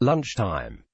Lunchtime.